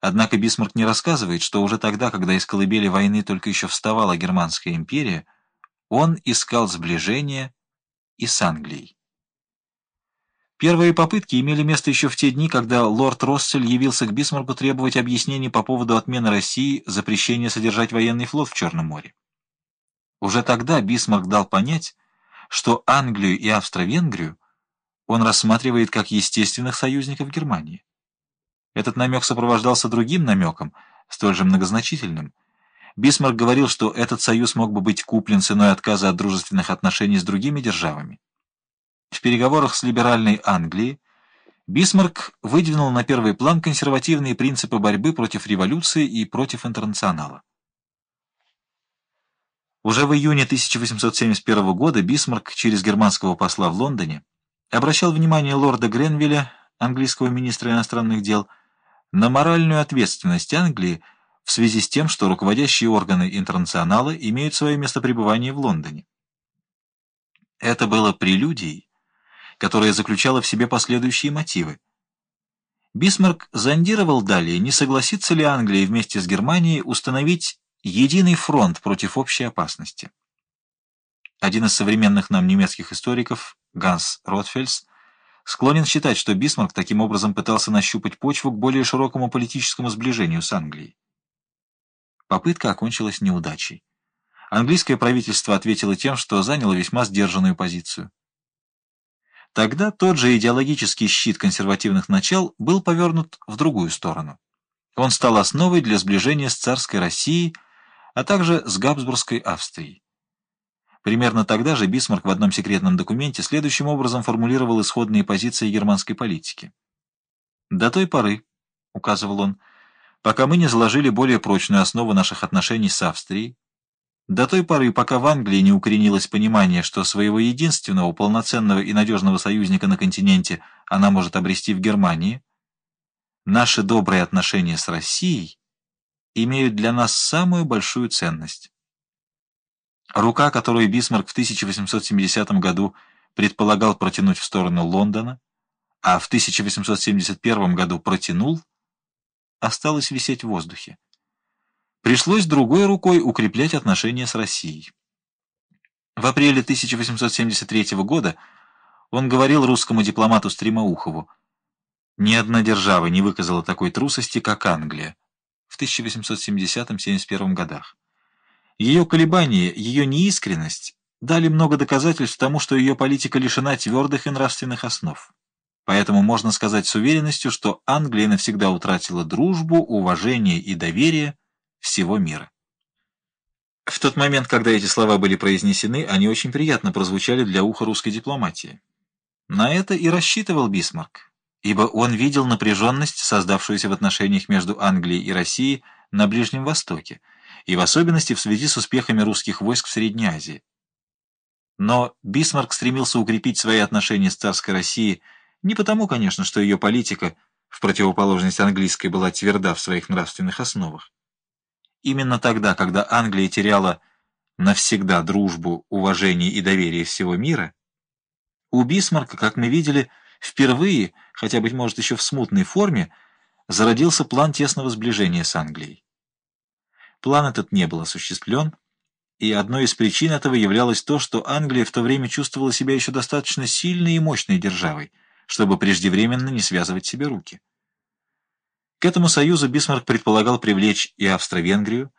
Однако Бисмарк не рассказывает, что уже тогда, когда из колыбели войны только еще вставала Германская империя, он искал сближения и с Англией. Первые попытки имели место еще в те дни, когда лорд Россель явился к Бисмарку требовать объяснений по поводу отмены России запрещения содержать военный флот в Черном море. Уже тогда Бисмарк дал понять, что Англию и Австро-Венгрию он рассматривает как естественных союзников Германии. Этот намек сопровождался другим намеком, столь же многозначительным. Бисмарк говорил, что этот союз мог бы быть куплен ценой отказа от дружественных отношений с другими державами. В переговорах с либеральной Англией Бисмарк выдвинул на первый план консервативные принципы борьбы против революции и против интернационала. Уже в июне 1871 года Бисмарк через германского посла в Лондоне обращал внимание лорда Гренвилля, английского министра иностранных дел, на моральную ответственность Англии в связи с тем, что руководящие органы интернационала имеют свое место пребывания в Лондоне. Это было прелюдией, которая заключала в себе последующие мотивы. Бисмарк зондировал далее, не согласится ли Англия вместе с Германией установить единый фронт против общей опасности. Один из современных нам немецких историков, Ганс Ротфельс, склонен считать, что Бисмарк таким образом пытался нащупать почву к более широкому политическому сближению с Англией. Попытка окончилась неудачей. Английское правительство ответило тем, что заняло весьма сдержанную позицию. Тогда тот же идеологический щит консервативных начал был повернут в другую сторону. Он стал основой для сближения с царской Россией, а также с Габсбургской Австрией. Примерно тогда же Бисмарк в одном секретном документе следующим образом формулировал исходные позиции германской политики. «До той поры», — указывал он, — «пока мы не заложили более прочную основу наших отношений с Австрией, до той поры, пока в Англии не укоренилось понимание, что своего единственного полноценного и надежного союзника на континенте она может обрести в Германии, наши добрые отношения с Россией имеют для нас самую большую ценность. Рука, которую Бисмарк в 1870 году предполагал протянуть в сторону Лондона, а в 1871 году протянул, осталась висеть в воздухе. Пришлось другой рукой укреплять отношения с Россией. В апреле 1873 года он говорил русскому дипломату Стремоухову, «Ни одна держава не выказала такой трусости, как Англия в 1870-71 годах. Ее колебания, ее неискренность дали много доказательств тому, что ее политика лишена твердых и нравственных основ. Поэтому можно сказать с уверенностью, что Англия навсегда утратила дружбу, уважение и доверие всего мира. В тот момент, когда эти слова были произнесены, они очень приятно прозвучали для уха русской дипломатии. На это и рассчитывал Бисмарк ибо он видел напряженность, создавшуюся в отношениях между Англией и Россией на Ближнем Востоке, и в особенности в связи с успехами русских войск в Средней Азии. Но Бисмарк стремился укрепить свои отношения с царской Россией не потому, конечно, что ее политика, в противоположность английской, была тверда в своих нравственных основах. Именно тогда, когда Англия теряла навсегда дружбу, уважение и доверие всего мира, у Бисмарка, как мы видели, Впервые, хотя, быть может, еще в смутной форме, зародился план тесного сближения с Англией. План этот не был осуществлен, и одной из причин этого являлось то, что Англия в то время чувствовала себя еще достаточно сильной и мощной державой, чтобы преждевременно не связывать себе руки. К этому союзу Бисмарк предполагал привлечь и Австро-Венгрию,